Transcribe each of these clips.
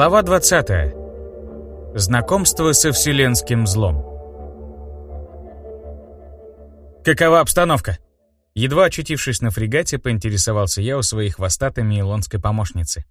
Глава 20. Знакомство со вселенским злом. Какова обстановка? Едва очутившись на фрегате, поинтересовался я у своих хвостатой илонской помощницы.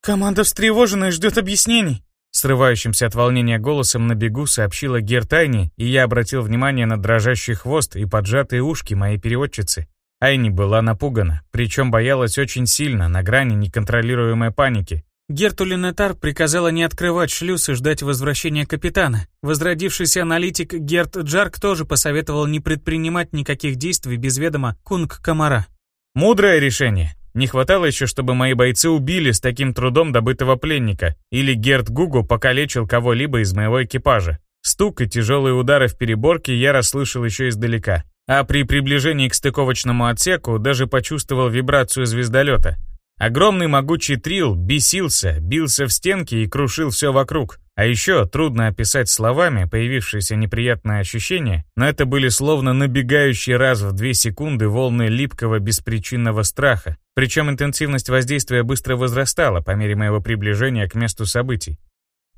«Команда встревожена и ждет объяснений», Срывающимся от волнения голосом на бегу сообщила Гертайни, и я обратил внимание на дрожащий хвост и поджатые ушки моей переводчицы. Айни была напугана, причем боялась очень сильно, на грани неконтролируемой паники. Герту Линетар приказала не открывать шлюз и ждать возвращения капитана. Возродившийся аналитик Герт Джарк тоже посоветовал не предпринимать никаких действий без ведома Кунг Камара. «Мудрое решение. Не хватало еще, чтобы мои бойцы убили с таким трудом добытого пленника, или Герт Гугу покалечил кого-либо из моего экипажа. Стук и тяжелые удары в переборке я расслышал еще издалека, а при приближении к стыковочному отсеку даже почувствовал вибрацию звездолета. Огромный могучий трил бесился, бился в стенки и крушил все вокруг. А еще трудно описать словами появившееся неприятное ощущение, но это были словно набегающие раз в две секунды волны липкого беспричинного страха, причем интенсивность воздействия быстро возрастала по мере моего приближения к месту событий.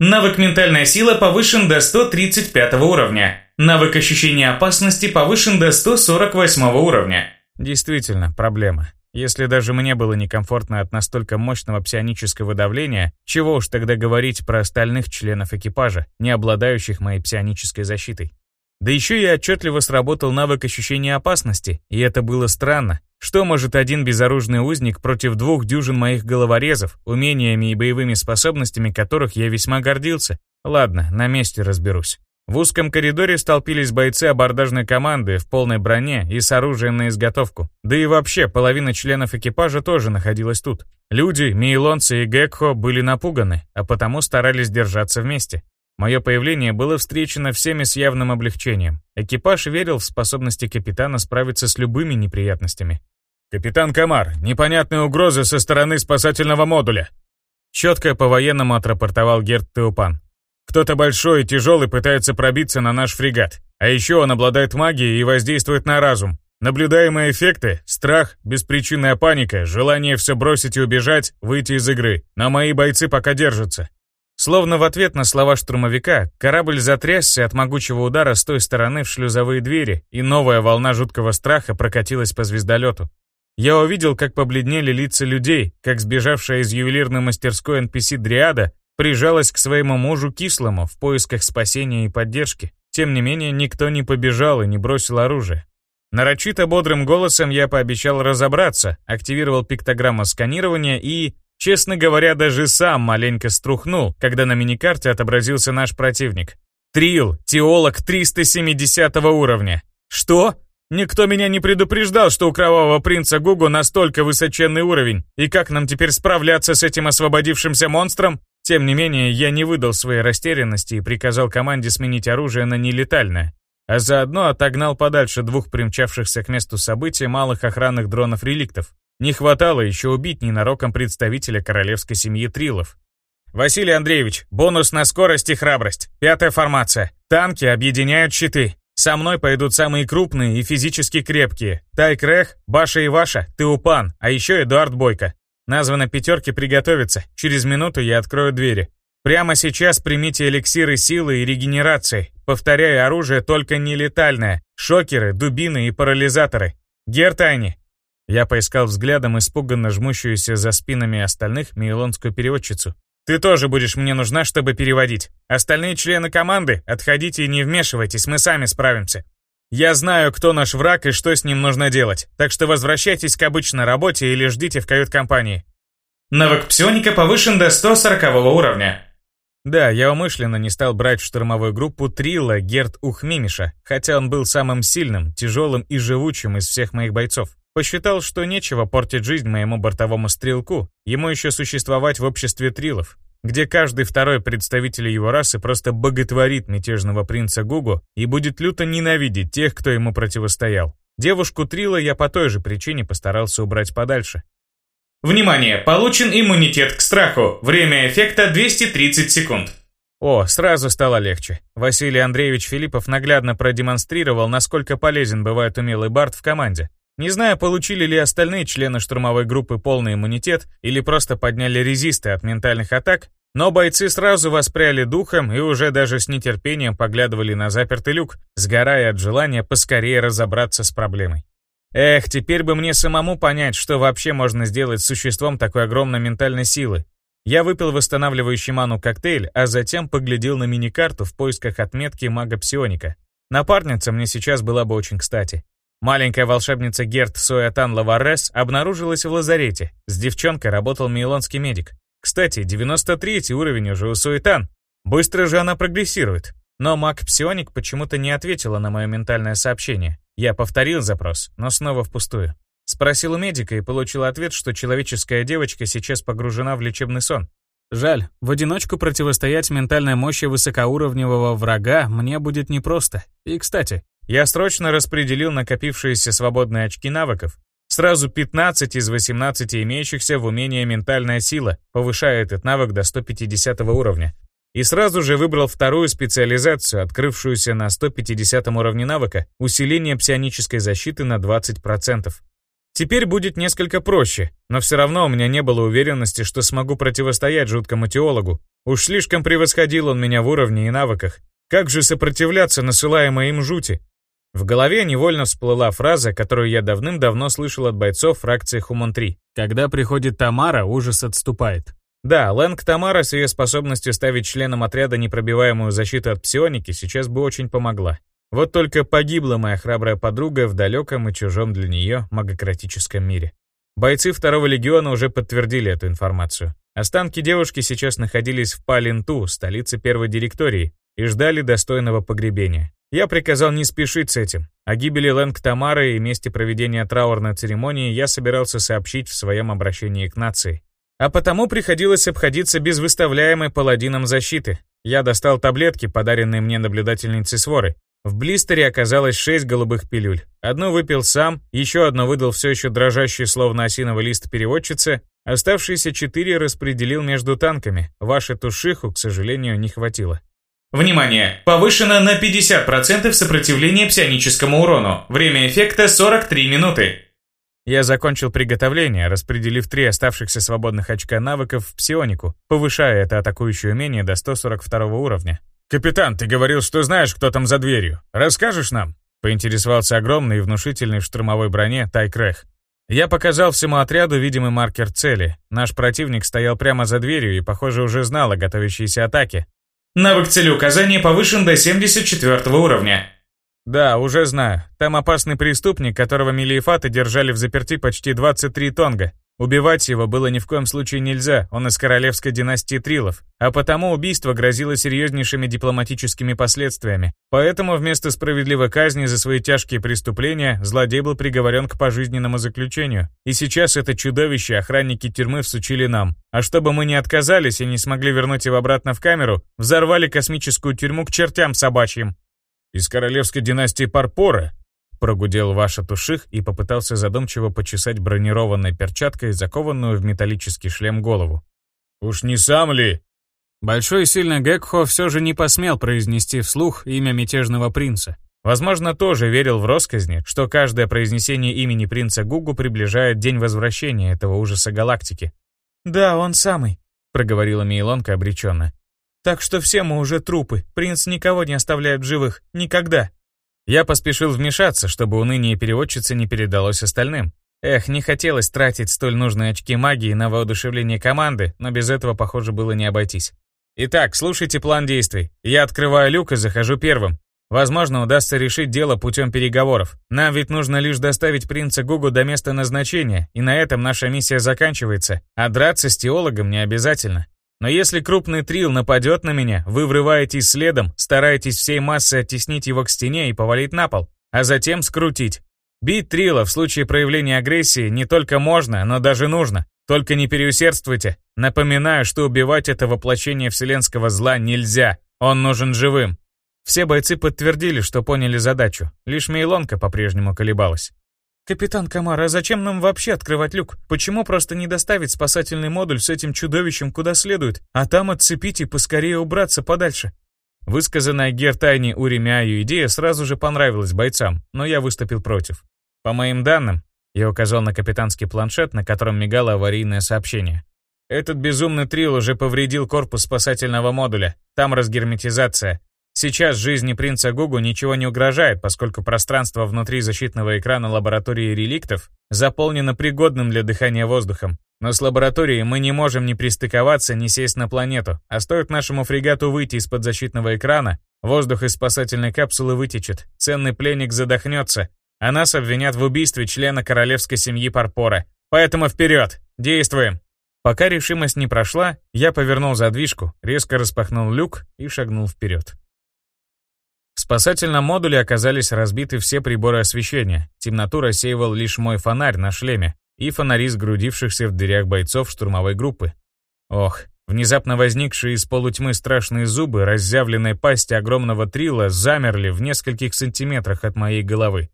Навык «Ментальная сила» повышен до 135 уровня. Навык ощущения опасности повышен до 148 уровня. Действительно, проблема. Если даже мне было некомфортно от настолько мощного псионического давления, чего уж тогда говорить про остальных членов экипажа, не обладающих моей псионической защитой. Да еще и отчетливо сработал навык ощущения опасности, и это было странно. Что может один безоружный узник против двух дюжин моих головорезов, умениями и боевыми способностями которых я весьма гордился? Ладно, на месте разберусь. В узком коридоре столпились бойцы абордажной команды в полной броне и с оружием на изготовку. Да и вообще, половина членов экипажа тоже находилась тут. Люди, мейлонцы и Гекхо были напуганы, а потому старались держаться вместе. Мое появление было встречено всеми с явным облегчением. Экипаж верил в способности капитана справиться с любыми неприятностями. «Капитан Камар, непонятные угрозы со стороны спасательного модуля!» Четко по-военному отрапортовал Герт Теупан. Кто-то большой и тяжелый пытается пробиться на наш фрегат. А еще он обладает магией и воздействует на разум. Наблюдаемые эффекты – страх, беспричинная паника, желание все бросить и убежать, выйти из игры. Но мои бойцы пока держатся. Словно в ответ на слова штурмовика, корабль затрясся от могучего удара с той стороны в шлюзовые двери, и новая волна жуткого страха прокатилась по звездолету. Я увидел, как побледнели лица людей, как сбежавшая из ювелирной мастерской NPC Дриада прижалась к своему мужу кислому в поисках спасения и поддержки. Тем не менее, никто не побежал и не бросил оружие. Нарочито бодрым голосом я пообещал разобраться, активировал пиктограмму сканирования и, честно говоря, даже сам маленько струхнул, когда на миникарте отобразился наш противник. Трил, теолог 370 уровня. Что? Никто меня не предупреждал, что у кровавого принца Гугу настолько высоченный уровень. И как нам теперь справляться с этим освободившимся монстром? Тем не менее, я не выдал своей растерянности и приказал команде сменить оружие на нелетальное, а заодно отогнал подальше двух примчавшихся к месту события малых охранных дронов-реликтов. Не хватало еще убить ненароком представителя королевской семьи Трилов. «Василий Андреевич, бонус на скорость и храбрость. Пятая формация. Танки объединяют щиты. Со мной пойдут самые крупные и физически крепкие. Тайк Рех, Баша и Ваша, Теупан, а еще Эдуард Бойко. Названо пятерки приготовиться. Через минуту я открою двери. Прямо сейчас примите эликсиры силы и регенерации. Повторяю, оружие только нелетальное. Шокеры, дубины и парализаторы. Гертайни. Я поискал взглядом испуганно жмущуюся за спинами остальных мейлонскую переводчицу. Ты тоже будешь мне нужна, чтобы переводить. Остальные члены команды, отходите и не вмешивайтесь, мы сами справимся. Я знаю, кто наш враг и что с ним нужно делать, так что возвращайтесь к обычной работе или ждите в кают-компании. Навык псионика повышен до 140 уровня. Да, я умышленно не стал брать в штурмовую группу Трила Герт Ухмимиша, хотя он был самым сильным, тяжелым и живучим из всех моих бойцов. Посчитал, что нечего портить жизнь моему бортовому стрелку, ему еще существовать в обществе Трилов где каждый второй представитель его расы просто боготворит мятежного принца Гугу и будет люто ненавидеть тех, кто ему противостоял. Девушку Трила я по той же причине постарался убрать подальше. Внимание! Получен иммунитет к страху. Время эффекта 230 секунд. О, сразу стало легче. Василий Андреевич Филиппов наглядно продемонстрировал, насколько полезен бывает умелый бард в команде. Не знаю, получили ли остальные члены штурмовой группы полный иммунитет или просто подняли резисты от ментальных атак, Но бойцы сразу воспряли духом и уже даже с нетерпением поглядывали на запертый люк, сгорая от желания поскорее разобраться с проблемой. Эх, теперь бы мне самому понять, что вообще можно сделать с существом такой огромной ментальной силы. Я выпил восстанавливающий ману коктейль, а затем поглядел на мини-карту в поисках отметки мага-псионика. Напарница мне сейчас была бы очень кстати. Маленькая волшебница Герт Соятан Лаварес обнаружилась в лазарете. С девчонкой работал мейлонский медик. Кстати, 93 уровень уже у Суэтан. Быстро же она прогрессирует. Но маг-псионик почему-то не ответила на мое ментальное сообщение. Я повторил запрос, но снова впустую. Спросил у медика и получил ответ, что человеческая девочка сейчас погружена в лечебный сон. Жаль, в одиночку противостоять ментальной мощи высокоуровневого врага мне будет непросто. И, кстати, я срочно распределил накопившиеся свободные очки навыков Сразу 15 из 18 имеющихся в умении ментальная сила, повышая этот навык до 150 уровня. И сразу же выбрал вторую специализацию, открывшуюся на 150 уровне навыка, усиление псионической защиты на 20%. Теперь будет несколько проще, но все равно у меня не было уверенности, что смогу противостоять жуткому теологу. Уж слишком превосходил он меня в уровне и навыках. Как же сопротивляться насылаемой им жути? В голове невольно всплыла фраза, которую я давным-давно слышал от бойцов фракции Хуман-3. «Когда приходит Тамара, ужас отступает». Да, Лэнг Тамара с ее способностью ставить членам отряда непробиваемую защиту от псионики сейчас бы очень помогла. Вот только погибла моя храбрая подруга в далеком и чужом для нее магократическом мире. Бойцы второго легиона уже подтвердили эту информацию. Останки девушки сейчас находились в Палинту, столице первой директории, и ждали достойного погребения. Я приказал не спешить с этим. О гибели Лэнг Тамары и месте проведения траурной церемонии я собирался сообщить в своем обращении к нации. А потому приходилось обходиться без выставляемой паладином защиты. Я достал таблетки, подаренные мне наблюдательницей своры. В блистере оказалось шесть голубых пилюль. Одну выпил сам, еще одну выдал все еще дрожащий словно осиновый лист переводчице, оставшиеся четыре распределил между танками. Вашей тушиху, к сожалению, не хватило. Внимание! Повышено на 50% сопротивление псионическому урону. Время эффекта 43 минуты. Я закончил приготовление, распределив три оставшихся свободных очка навыков в псионику, повышая это атакующее умение до 142 уровня. «Капитан, ты говорил, что знаешь, кто там за дверью. Расскажешь нам?» Поинтересовался огромный и внушительный в штурмовой броне Тайкрех. Я показал всему отряду видимый маркер цели. Наш противник стоял прямо за дверью и, похоже, уже знал о готовящейся атаке, Навык целеуказания повышен до 74 уровня. Да, уже знаю. Там опасный преступник, которого Мелиефаты держали в заперти почти 23 тонга. Убивать его было ни в коем случае нельзя, он из королевской династии Трилов, а потому убийство грозило серьезнейшими дипломатическими последствиями. Поэтому вместо справедливой казни за свои тяжкие преступления злодей был приговорен к пожизненному заключению. И сейчас это чудовище охранники тюрьмы всучили нам. А чтобы мы не отказались и не смогли вернуть его обратно в камеру, взорвали космическую тюрьму к чертям собачьим. Из королевской династии Парпора Прогудел Ваша Туших и попытался задумчиво почесать бронированной перчаткой закованную в металлический шлем голову. «Уж не сам ли?» Большой и сильный Гекхо все же не посмел произнести вслух имя мятежного принца. Возможно, тоже верил в росказни, что каждое произнесение имени принца Гугу приближает день возвращения этого ужаса галактики. «Да, он самый», — проговорила Мейлонка обреченно. «Так что все мы уже трупы. Принц никого не оставляет в живых. Никогда». Я поспешил вмешаться, чтобы уныние переводчицы не передалось остальным. Эх, не хотелось тратить столь нужные очки магии на воодушевление команды, но без этого, похоже, было не обойтись. Итак, слушайте план действий. Я открываю люк и захожу первым. Возможно, удастся решить дело путем переговоров. Нам ведь нужно лишь доставить принца Гугу до места назначения, и на этом наша миссия заканчивается. А драться с теологом не обязательно. Но если крупный трил нападет на меня, вы врываетесь следом, стараетесь всей массой оттеснить его к стене и повалить на пол, а затем скрутить. Бить трила в случае проявления агрессии не только можно, но даже нужно. Только не переусердствуйте. Напоминаю, что убивать это воплощение вселенского зла нельзя. Он нужен живым. Все бойцы подтвердили, что поняли задачу. Лишь Мейлонка по-прежнему колебалась. «Капитан Камара, зачем нам вообще открывать люк? Почему просто не доставить спасательный модуль с этим чудовищем куда следует, а там отцепить и поскорее убраться подальше?» Высказанная Гертайни Уремяю идея сразу же понравилась бойцам, но я выступил против. По моим данным, я указал на капитанский планшет, на котором мигало аварийное сообщение. Этот безумный трил уже повредил корпус спасательного модуля. Там разгерметизация. Сейчас жизни принца Гугу ничего не угрожает, поскольку пространство внутри защитного экрана лаборатории реликтов заполнено пригодным для дыхания воздухом. Но с лабораторией мы не можем ни пристыковаться, ни сесть на планету, а стоит нашему фрегату выйти из-под защитного экрана, воздух из спасательной капсулы вытечет, ценный пленник задохнется, а нас обвинят в убийстве члена королевской семьи Парпора. Поэтому вперед! Действуем! Пока решимость не прошла, я повернул задвижку, резко распахнул люк и шагнул вперед. В спасательном модуле оказались разбиты все приборы освещения. Темноту рассеивал лишь мой фонарь на шлеме и фонари сгрудившихся в дырях бойцов штурмовой группы. Ох, внезапно возникшие из полутьмы страшные зубы разъявленной пасти огромного трила замерли в нескольких сантиметрах от моей головы.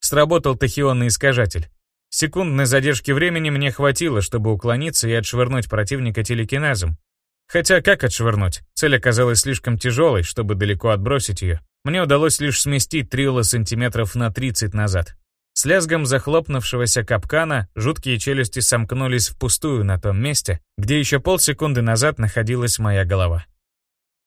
Сработал тахионный искажатель. Секундной задержки времени мне хватило, чтобы уклониться и отшвырнуть противника телекинезом. Хотя как отшвырнуть? Цель оказалась слишком тяжелой, чтобы далеко отбросить ее. Мне удалось лишь сместить Трилла сантиметров на 30 назад. С лязгом захлопнувшегося капкана жуткие челюсти сомкнулись впустую на том месте, где еще полсекунды назад находилась моя голова.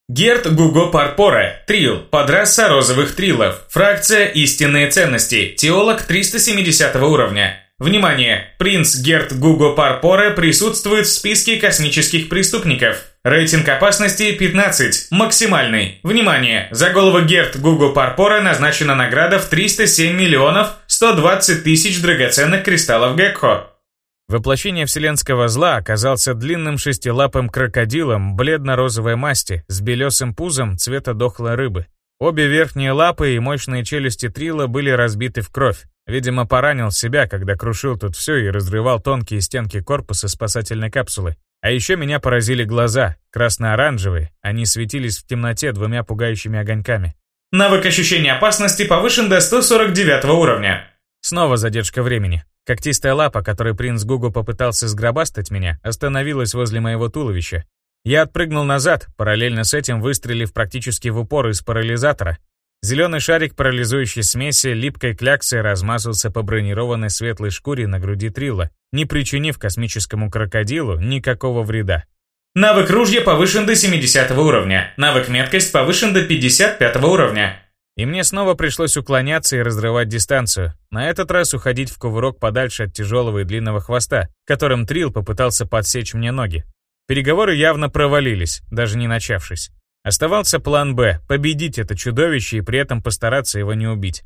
Герт Гуго Парпоре, Трил, подраса розовых трилов, фракция «Истинные ценности», теолог 370 уровня. Внимание! Принц Герт Гуго Парпоре присутствует в списке космических преступников. Рейтинг опасности 15. Максимальный. Внимание! За голову Герт Гуго Парпоре назначена награда в 307 миллионов 120 тысяч драгоценных кристаллов Гекхо. Воплощение вселенского зла оказался длинным шестилапым крокодилом бледно-розовой масти с белесым пузом цвета дохлой рыбы. Обе верхние лапы и мощные челюсти Трила были разбиты в кровь. Видимо, поранил себя, когда крушил тут все и разрывал тонкие стенки корпуса спасательной капсулы. А еще меня поразили глаза, красно-оранжевые, они светились в темноте двумя пугающими огоньками. Навык ощущения опасности повышен до 149 уровня. Снова задержка времени. Когтистая лапа, которой принц Гугу попытался сгробастать меня, остановилась возле моего туловища. Я отпрыгнул назад, параллельно с этим выстрелив практически в упор из парализатора, Зеленый шарик парализующей смеси липкой кляксой размазался по бронированной светлой шкуре на груди Трилла, не причинив космическому крокодилу никакого вреда. Навык ружья повышен до 70 уровня. Навык меткость повышен до 55 уровня. И мне снова пришлось уклоняться и разрывать дистанцию. На этот раз уходить в кувырок подальше от тяжелого и длинного хвоста, которым Трил попытался подсечь мне ноги. Переговоры явно провалились, даже не начавшись. Оставался план «Б» — победить это чудовище и при этом постараться его не убить.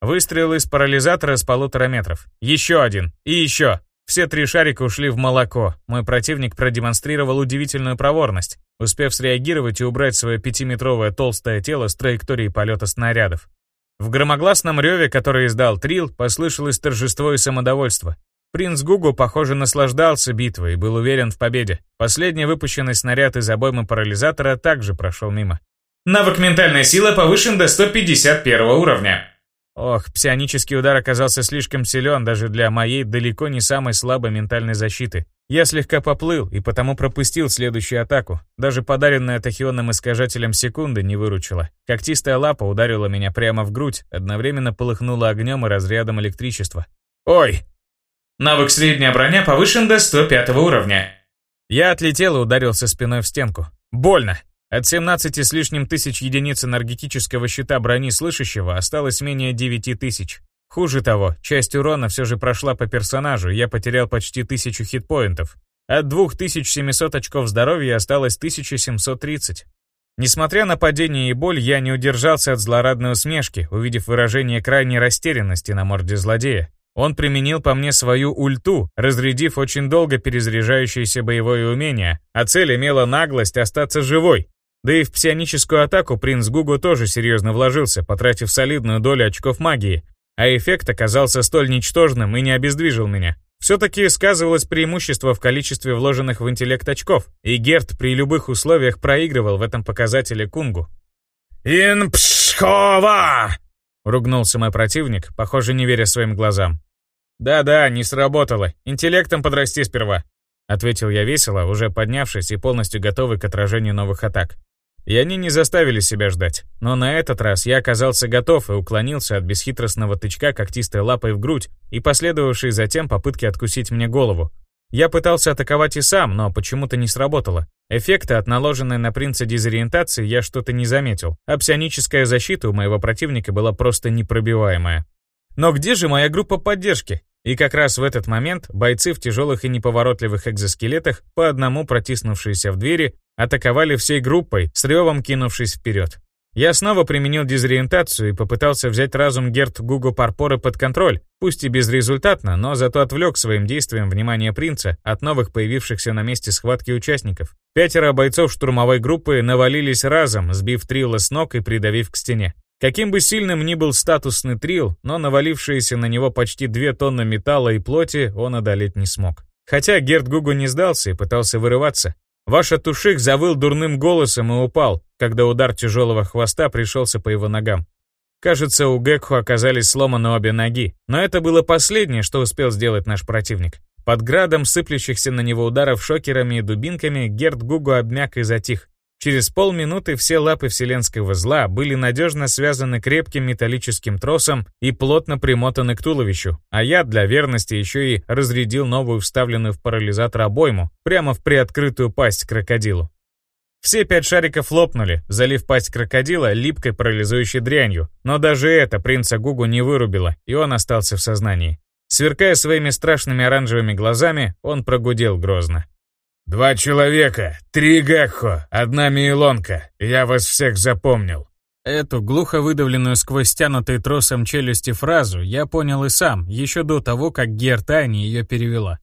Выстрел из парализатора с полутора метров. Еще один. И еще. Все три шарика ушли в молоко. Мой противник продемонстрировал удивительную проворность, успев среагировать и убрать свое пятиметровое толстое тело с траектории полета снарядов. В громогласном реве, который издал Трил, послышалось торжество и самодовольство. Принц Гугу, похоже, наслаждался битвой и был уверен в победе. Последний выпущенный снаряд из обоймы парализатора также прошел мимо. Навык ментальная сила повышен до 151 уровня. Ох, псионический удар оказался слишком силен даже для моей далеко не самой слабой ментальной защиты. Я слегка поплыл и потому пропустил следующую атаку. Даже подаренная тахионным искажателем секунды не выручила. Когтистая лапа ударила меня прямо в грудь, одновременно полыхнула огнем и разрядом электричества. «Ой!» Навык средняя броня повышен до 105 уровня. Я отлетел и ударился спиной в стенку. Больно. От 17 с лишним тысяч единиц энергетического щита брони слышащего осталось менее 9 тысяч. Хуже того, часть урона все же прошла по персонажу, я потерял почти тысячу хитпоинтов. От 2700 очков здоровья осталось 1730. Несмотря на падение и боль, я не удержался от злорадной усмешки, увидев выражение крайней растерянности на морде злодея. Он применил по мне свою ульту, разрядив очень долго перезаряжающееся боевое умение, а цель имела наглость остаться живой. Да и в псионическую атаку принц Гугу тоже серьезно вложился, потратив солидную долю очков магии, а эффект оказался столь ничтожным и не обездвижил меня. Все-таки сказывалось преимущество в количестве вложенных в интеллект очков, и Герт при любых условиях проигрывал в этом показателе Кунгу. «Инпшхова!» — ругнулся мой противник, похоже, не веря своим глазам. «Да-да, не сработало. Интеллектом подрасти сперва», — ответил я весело, уже поднявшись и полностью готовый к отражению новых атак. И они не заставили себя ждать. Но на этот раз я оказался готов и уклонился от бесхитростного тычка когтистой лапой в грудь и последовавшей затем попытки откусить мне голову. Я пытался атаковать и сам, но почему-то не сработало. Эффекта от наложенной на принца дезориентации я что-то не заметил, а псионическая защита у моего противника была просто непробиваемая. Но где же моя группа поддержки? И как раз в этот момент бойцы в тяжелых и неповоротливых экзоскелетах, по одному протиснувшиеся в двери, атаковали всей группой, с ревом кинувшись вперед. Я снова применил дезориентацию и попытался взять разум Герт Гуго Парпоры под контроль, пусть и безрезультатно, но зато отвлек своим действием внимание принца от новых появившихся на месте схватки участников. Пятеро бойцов штурмовой группы навалились разом, сбив Трилла с ног и придавив к стене. Каким бы сильным ни был статусный Трил, но навалившиеся на него почти две тонны металла и плоти он одолеть не смог. Хотя Герт Гугу не сдался и пытался вырываться, Ваш Атуших завыл дурным голосом и упал, когда удар тяжелого хвоста пришелся по его ногам. Кажется, у Гекху оказались сломаны обе ноги, но это было последнее, что успел сделать наш противник. Под градом сыплющихся на него ударов шокерами и дубинками Герд Гугу обмяк и затих, Через полминуты все лапы вселенского зла были надежно связаны крепким металлическим тросом и плотно примотаны к туловищу, а я для верности еще и разрядил новую вставленную в парализатор обойму прямо в приоткрытую пасть крокодилу. Все пять шариков лопнули, залив пасть крокодила липкой парализующей дрянью, но даже это принца Гугу не вырубило, и он остался в сознании. Сверкая своими страшными оранжевыми глазами, он прогудел грозно. «Два человека, три Гекхо, одна Мейлонка. Я вас всех запомнил». Эту глухо выдавленную сквозь стянутый тросом челюсти фразу я понял и сам, еще до того, как Гертани ее перевела.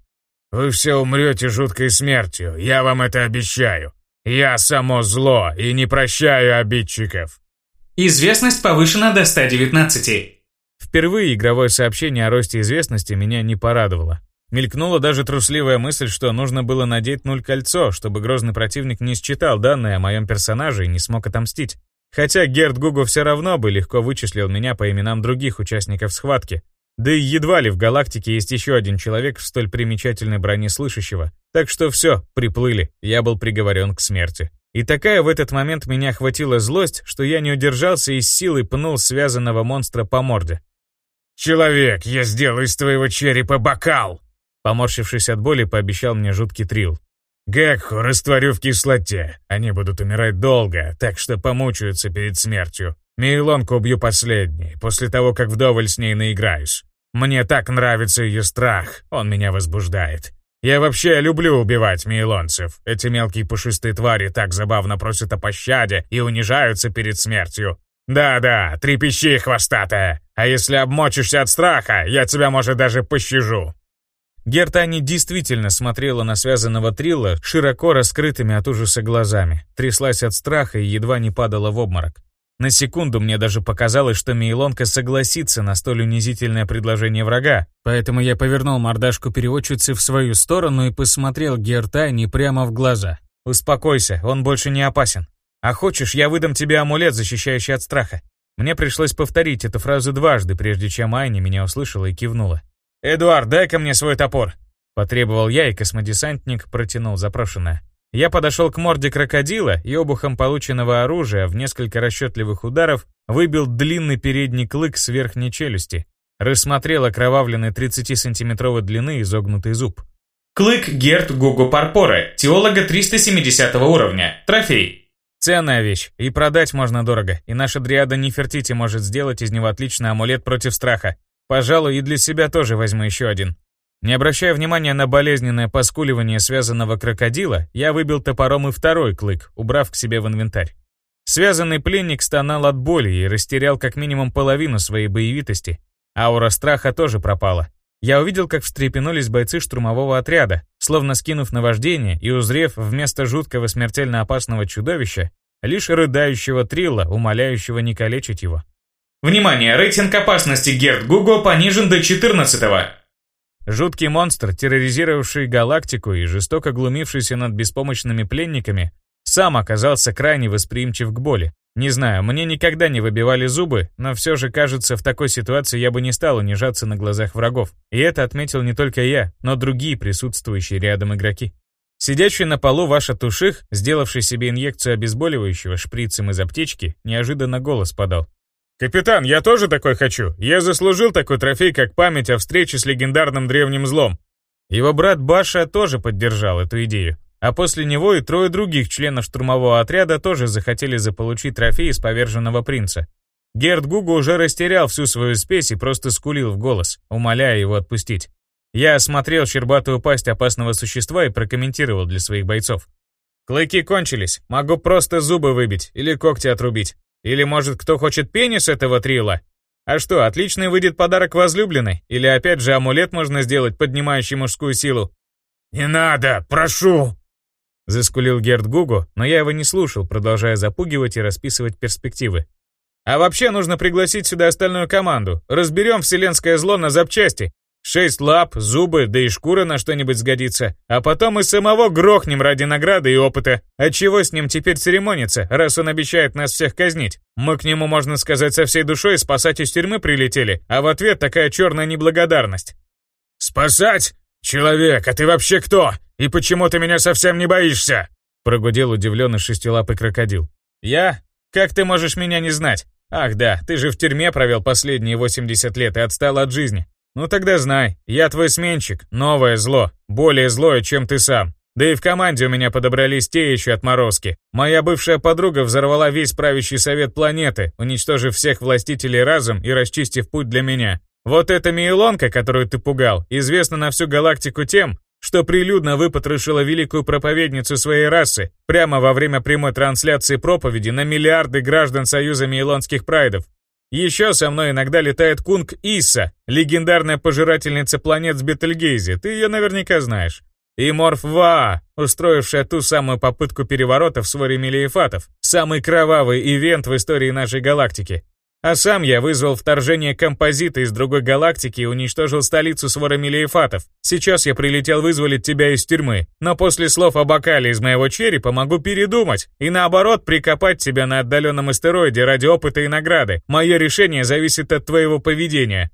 «Вы все умрете жуткой смертью, я вам это обещаю. Я само зло и не прощаю обидчиков». Известность повышена до 119. Впервые игровое сообщение о росте известности меня не порадовало. Мелькнула даже трусливая мысль, что нужно было надеть нуль кольцо, чтобы грозный противник не считал данные о моем персонаже и не смог отомстить. Хотя Герд Гугу все равно бы легко вычислил меня по именам других участников схватки. Да и едва ли в галактике есть еще один человек в столь примечательной броне слышащего. Так что все, приплыли, я был приговорен к смерти. И такая в этот момент меня охватила злость, что я не удержался и с силой пнул связанного монстра по морде. «Человек, я сделаю из твоего черепа бокал!» Поморщившись от боли, пообещал мне жуткий трил. «Гекху растворю в кислоте. Они будут умирать долго, так что помучаются перед смертью. Мейлонку убью последней, после того, как вдоволь с ней наиграюсь. Мне так нравится ее страх, он меня возбуждает. Я вообще люблю убивать мейлонцев. Эти мелкие пушистые твари так забавно просят о пощаде и унижаются перед смертью. Да-да, трепещи, хвостатая. А если обмочишься от страха, я тебя, может, даже пощажу. Гертани действительно смотрела на связанного Трилла широко раскрытыми от ужаса глазами, тряслась от страха и едва не падала в обморок. На секунду мне даже показалось, что Мейлонка согласится на столь унизительное предложение врага, поэтому я повернул мордашку переводчицы в свою сторону и посмотрел Гертани прямо в глаза. «Успокойся, он больше не опасен. А хочешь, я выдам тебе амулет, защищающий от страха?» Мне пришлось повторить эту фразу дважды, прежде чем Айни меня услышала и кивнула. «Эдуард, дай-ка мне свой топор!» Потребовал я, и космодесантник протянул запрошенное. Я подошел к морде крокодила и обухом полученного оружия в несколько расчетливых ударов выбил длинный передний клык с верхней челюсти. Рассмотрел окровавленный 30-сантиметровой длины изогнутый зуб. Клык Герт Гугу Парпоре, теолога 370 уровня, трофей. Ценная вещь, и продать можно дорого, и наша дриада Нефертити может сделать из него отличный амулет против страха. Пожалуй, и для себя тоже возьму еще один. Не обращая внимания на болезненное поскуливание связанного крокодила, я выбил топором и второй клык, убрав к себе в инвентарь. Связанный пленник стонал от боли и растерял как минимум половину своей боевитости. Аура страха тоже пропала. Я увидел, как встрепенулись бойцы штурмового отряда, словно скинув наваждение и узрев вместо жуткого смертельно опасного чудовища лишь рыдающего трилла, умоляющего не калечить его. Внимание, рейтинг опасности Герд Гуго понижен до 14 -го. Жуткий монстр, терроризировавший галактику и жестоко глумившийся над беспомощными пленниками, сам оказался крайне восприимчив к боли. Не знаю, мне никогда не выбивали зубы, но все же, кажется, в такой ситуации я бы не стал унижаться на глазах врагов. И это отметил не только я, но другие присутствующие рядом игроки. Сидящий на полу ваш Туших, сделавший себе инъекцию обезболивающего шприцем из аптечки, неожиданно голос подал. «Капитан, я тоже такой хочу. Я заслужил такой трофей, как память о встрече с легендарным древним злом». Его брат Баша тоже поддержал эту идею. А после него и трое других членов штурмового отряда тоже захотели заполучить трофей из поверженного принца. Герд Гуга уже растерял всю свою спесь и просто скулил в голос, умоляя его отпустить. Я осмотрел щербатую пасть опасного существа и прокомментировал для своих бойцов. Клыки кончились, могу просто зубы выбить или когти отрубить. Или, может, кто хочет пенис этого трила? А что, отличный выйдет подарок возлюбленной? Или опять же амулет можно сделать, поднимающий мужскую силу? «Не надо, прошу!» Заскулил Герд Гугу, но я его не слушал, продолжая запугивать и расписывать перспективы. А вообще нужно пригласить сюда остальную команду. Разберем вселенское зло на запчасти. Шесть лап, зубы, да и шкура на что-нибудь сгодится. А потом и самого грохнем ради награды и опыта. А чего с ним теперь церемониться, раз он обещает нас всех казнить? Мы к нему, можно сказать, со всей душой спасать из тюрьмы прилетели, а в ответ такая черная неблагодарность. «Спасать? Человек, а ты вообще кто? И почему ты меня совсем не боишься?» Прогудел удивленный шестилапый крокодил. «Я? Как ты можешь меня не знать? Ах да, ты же в тюрьме провел последние 80 лет и отстал от жизни. Ну тогда знай, я твой сменщик, новое зло, более злое, чем ты сам. Да и в команде у меня подобрались те еще отморозки. Моя бывшая подруга взорвала весь правящий совет планеты, уничтожив всех властителей разом и расчистив путь для меня. Вот эта Мейлонка, которую ты пугал, известна на всю галактику тем, что прилюдно выпотрошила великую проповедницу своей расы прямо во время прямой трансляции проповеди на миллиарды граждан Союза Мейлонских Прайдов. Еще со мной иногда летает Кунг Иса, легендарная пожирательница планет с Бетельгейзе, ты ее наверняка знаешь. И Морф Ваа, устроившая ту самую попытку переворота в своре Мелиефатов, самый кровавый ивент в истории нашей галактики. А сам я вызвал вторжение композита из другой галактики и уничтожил столицу свора Мелиефатов. Сейчас я прилетел вызволить тебя из тюрьмы, но после слов о бокале из моего черепа могу передумать и наоборот прикопать тебя на отдаленном астероиде ради опыта и награды. Мое решение зависит от твоего поведения.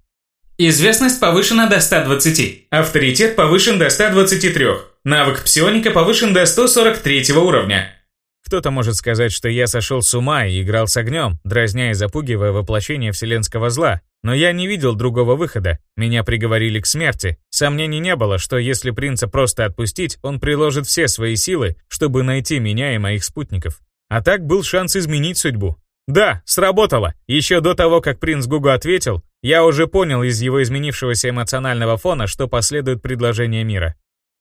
Известность повышена до 120. Авторитет повышен до 123. Навык псионика повышен до 143 уровня. Кто-то может сказать, что я сошел с ума и играл с огнем, дразня и запугивая воплощение вселенского зла. Но я не видел другого выхода. Меня приговорили к смерти. Сомнений не было, что если принца просто отпустить, он приложит все свои силы, чтобы найти меня и моих спутников. А так был шанс изменить судьбу. Да, сработало. Еще до того, как принц Гугу ответил, я уже понял из его изменившегося эмоционального фона, что последует предложение мира.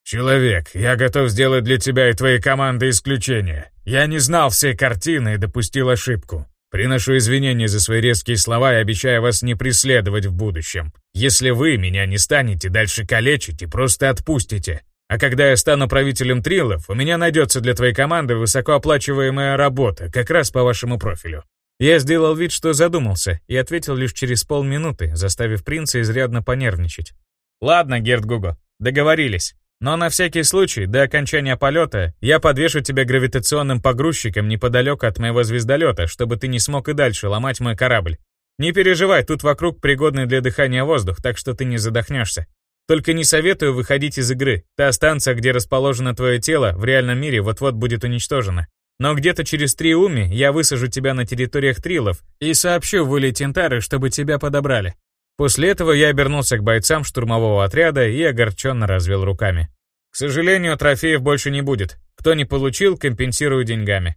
«Человек, я готов сделать для тебя и твоей команды исключение. Я не знал всей картины и допустил ошибку. Приношу извинения за свои резкие слова и обещаю вас не преследовать в будущем. Если вы меня не станете дальше калечить и просто отпустите. А когда я стану правителем Трилов, у меня найдется для твоей команды высокооплачиваемая работа, как раз по вашему профилю». Я сделал вид, что задумался, и ответил лишь через полминуты, заставив принца изрядно понервничать. «Ладно, Герд Гуго, договорились. Но на всякий случай, до окончания полета, я подвешу тебя гравитационным погрузчиком неподалеку от моего звездолета, чтобы ты не смог и дальше ломать мой корабль. Не переживай, тут вокруг пригодный для дыхания воздух, так что ты не задохнешься. Только не советую выходить из игры. Та станция, где расположено твое тело, в реальном мире вот-вот будет уничтожена. Но где-то через три уми я высажу тебя на территориях Трилов и сообщу в Ули Тентары, чтобы тебя подобрали. После этого я обернулся к бойцам штурмового отряда и огорченно развел руками. К сожалению, трофеев больше не будет. Кто не получил, компенсирую деньгами.